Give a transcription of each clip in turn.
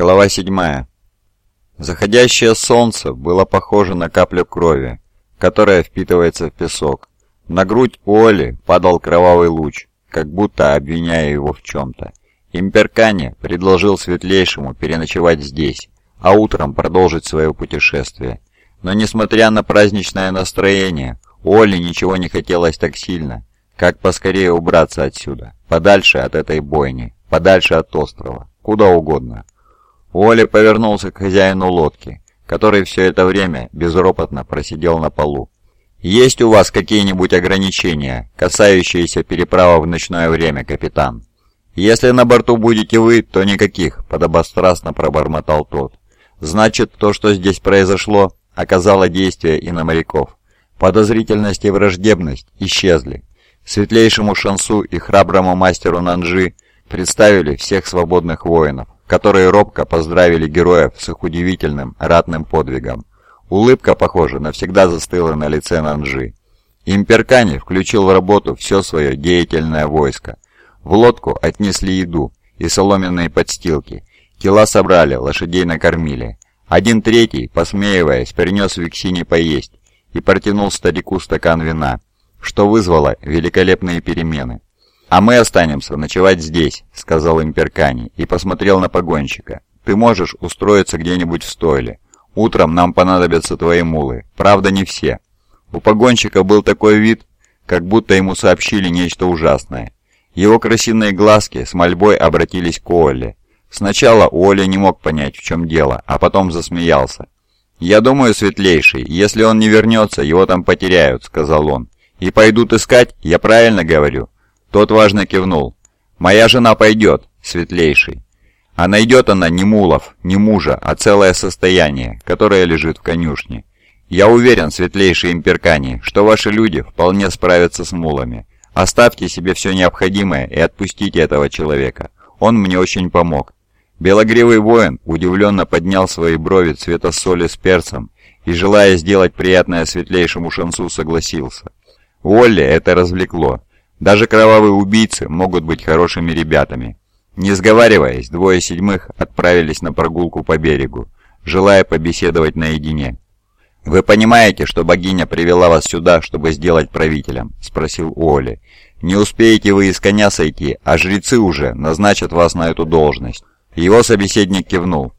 Глава 7. Заходящее солнце было похоже на каплю крови, которая впитывается в песок. На грудь Оли падал кровавый луч, как будто обвиняя его в чем-то. Имперкани предложил Светлейшему переночевать здесь, а утром продолжить свое путешествие. Но несмотря на праздничное настроение, Оли ничего не хотелось так сильно, как поскорее убраться отсюда, подальше от этой бойни, подальше от острова, куда угодно. Уолли повернулся к хозяину лодки, который все это время безропотно просидел на полу. «Есть у вас какие-нибудь ограничения, касающиеся переправы в ночное время, капитан?» «Если на борту будете вы, то никаких», — подобострастно пробормотал тот. «Значит, то, что здесь произошло, оказало действие и на моряков. Подозрительность и враждебность исчезли. Светлейшему Шансу и храброму мастеру Нанжи представили всех свободных воинов, которые робко поздравили героев с их удивительным ратным подвигом. Улыбка, похоже, навсегда застыла на лице Нанжи. Имперкани включил в работу все свое деятельное войско. В лодку отнесли еду и соломенные подстилки. Тела собрали, лошадей накормили. Один третий, посмеиваясь, принес Виксине поесть и протянул старику стакан вина, что вызвало великолепные перемены. «А мы останемся ночевать здесь», — сказал Имперкани и посмотрел на погонщика. «Ты можешь устроиться где-нибудь в стойле. Утром нам понадобятся твои мулы. Правда, не все». У погонщика был такой вид, как будто ему сообщили нечто ужасное. Его красивые глазки с мольбой обратились к Оле. Сначала Оля не мог понять, в чем дело, а потом засмеялся. «Я думаю, светлейший, если он не вернется, его там потеряют», — сказал он. «И пойдут искать, я правильно говорю?» Тот важно кивнул. «Моя жена пойдет, светлейший. А найдет она не мулов, не мужа, а целое состояние, которое лежит в конюшне. Я уверен, светлейший имперкани, что ваши люди вполне справятся с мулами. Оставьте себе все необходимое и отпустите этого человека. Он мне очень помог». Белогривый воин удивленно поднял свои брови цвета соли с перцем и, желая сделать приятное светлейшему шансу, согласился. Уолли это развлекло. Даже кровавые убийцы могут быть хорошими ребятами. Не сговариваясь, двое седьмых отправились на прогулку по берегу, желая побеседовать наедине. «Вы понимаете, что богиня привела вас сюда, чтобы сделать правителем?» – спросил Уолли. «Не успеете вы из коня сойти, а жрецы уже назначат вас на эту должность». Его собеседник кивнул.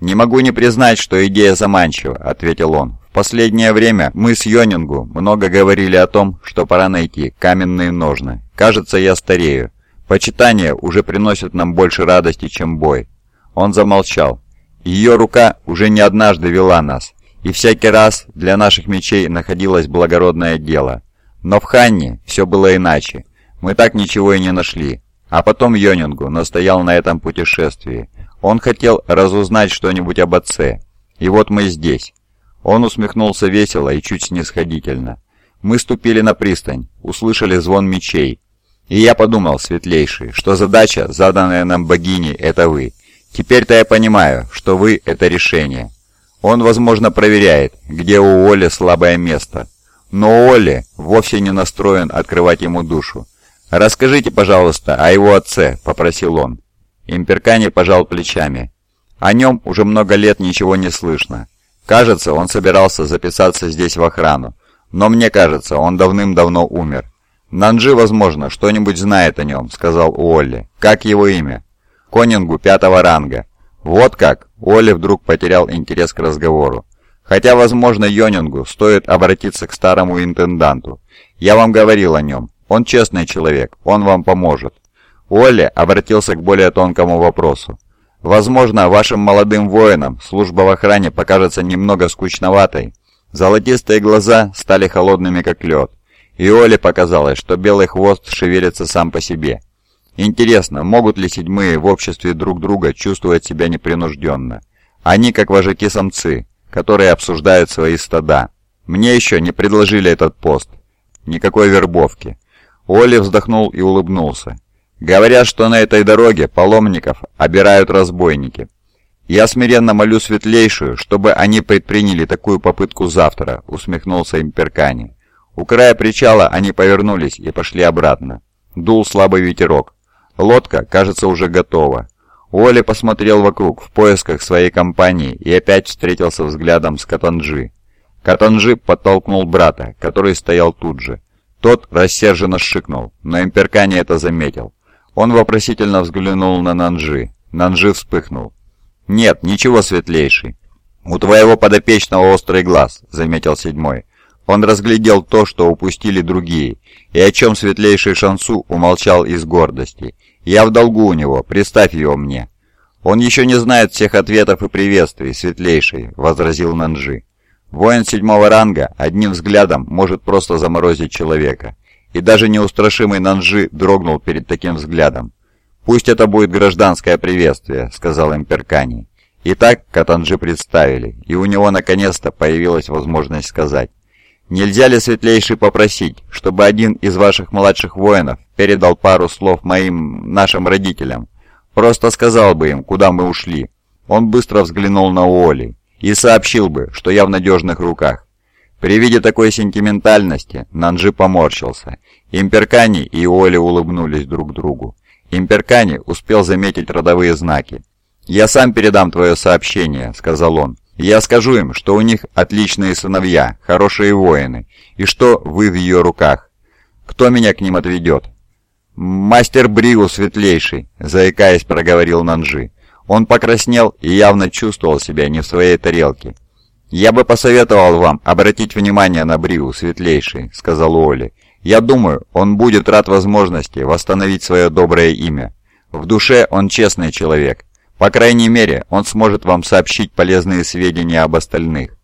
«Не могу не признать, что идея заманчива», — ответил он. «В последнее время мы с Йонингу много говорили о том, что пора найти каменные ножны. Кажется, я старею. Почитание уже приносит нам больше радости, чем бой». Он замолчал. Ее рука уже не однажды вела нас, и всякий раз для наших мечей находилось благородное дело. Но в Ханне все было иначе. Мы так ничего и не нашли. А потом Йонингу настоял на этом путешествии. Он хотел разузнать что-нибудь об отце. И вот мы здесь. Он усмехнулся весело и чуть снисходительно. Мы ступили на пристань, услышали звон мечей. И я подумал, светлейший, что задача, заданная нам богиней, это вы. Теперь-то я понимаю, что вы — это решение. Он, возможно, проверяет, где у Оли слабое место. Но Оли вовсе не настроен открывать ему душу. «Расскажите, пожалуйста, о его отце», — попросил он. Имперкани пожал плечами. О нем уже много лет ничего не слышно. Кажется, он собирался записаться здесь в охрану, но мне кажется, он давным-давно умер. Нанджи, возможно, что-нибудь знает о нем, сказал Уолли. Как его имя? Конингу пятого ранга. Вот как? Уолли вдруг потерял интерес к разговору. Хотя, возможно, Йонингу стоит обратиться к старому интенданту. Я вам говорил о нем. Он честный человек, он вам поможет. Уолли обратился к более тонкому вопросу. Возможно, вашим молодым воинам служба в охране покажется немного скучноватой. Золотистые глаза стали холодными, как лед. И Оле показалось, что белый хвост шевелится сам по себе. Интересно, могут ли седьмые в обществе друг друга чувствовать себя непринужденно? Они как вожаки-самцы, которые обсуждают свои стада. Мне еще не предложили этот пост. Никакой вербовки. Оли вздохнул и улыбнулся. Говорят, что на этой дороге паломников обирают разбойники. Я смиренно молю светлейшую, чтобы они предприняли такую попытку завтра, усмехнулся Имперкани. У края причала они повернулись и пошли обратно. Дул слабый ветерок. Лодка, кажется, уже готова. Уолли посмотрел вокруг в поисках своей компании и опять встретился взглядом с Катанджи. Катанджи подтолкнул брата, который стоял тут же. Тот рассерженно шикнул, но Имперкани это заметил. Он вопросительно взглянул на Нанжи. Нанжи вспыхнул. «Нет, ничего, светлейший. У твоего подопечного острый глаз», — заметил седьмой. Он разглядел то, что упустили другие, и о чем светлейший Шансу умолчал из гордости. «Я в долгу у него, представь его мне». «Он еще не знает всех ответов и приветствий, светлейший», — возразил Нанжи. «Воин седьмого ранга одним взглядом может просто заморозить человека». И даже неустрашимый Нанжи дрогнул перед таким взглядом. «Пусть это будет гражданское приветствие», — сказал Имперкани. Итак, Катанжи представили, и у него наконец-то появилась возможность сказать. «Нельзя ли, светлейший, попросить, чтобы один из ваших младших воинов передал пару слов моим, нашим родителям? Просто сказал бы им, куда мы ушли». Он быстро взглянул на Уолли и сообщил бы, что я в надежных руках. При виде такой сентиментальности Нанжи поморщился. Имперкани и Уолли улыбнулись друг другу. Имперкани успел заметить родовые знаки. «Я сам передам твое сообщение», — сказал он. «Я скажу им, что у них отличные сыновья, хорошие воины, и что вы в ее руках. Кто меня к ним отведет?» «Мастер Бригу светлейший», — заикаясь, проговорил Нанжи. Он покраснел и явно чувствовал себя не в своей тарелке. «Я бы посоветовал вам обратить внимание на Бригу светлейший», — сказал Уолли. «Я думаю, он будет рад возможности восстановить свое доброе имя. В душе он честный человек. По крайней мере, он сможет вам сообщить полезные сведения об остальных».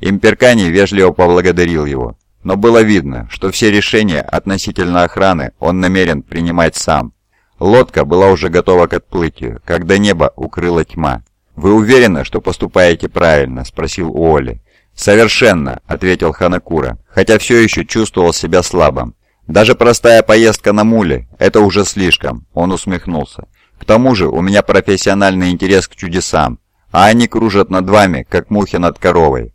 Имперкани вежливо поблагодарил его, но было видно, что все решения относительно охраны он намерен принимать сам. Лодка была уже готова к отплытию, когда небо укрыла тьма. «Вы уверены, что поступаете правильно?» – спросил Уолли. «Совершенно», — ответил Ханакура, хотя все еще чувствовал себя слабым. «Даже простая поездка на муле — это уже слишком», — он усмехнулся. «К тому же у меня профессиональный интерес к чудесам, а они кружат над вами, как мухи над коровой.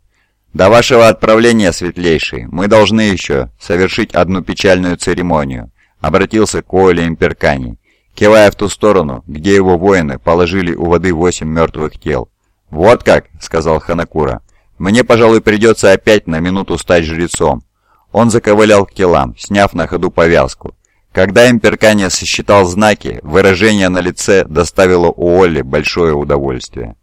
До вашего отправления, светлейший, мы должны еще совершить одну печальную церемонию», — обратился к Уолли Имперкани, кивая в ту сторону, где его воины положили у воды восемь мертвых тел. «Вот как», — сказал Ханакура, — мне, пожалуй, придется опять на минуту стать жрецом. Он заковылял к телам, сняв на ходу повязку. Когда Имперкания сосчитал знаки, выражение на лице доставило Уолли большое удовольствие.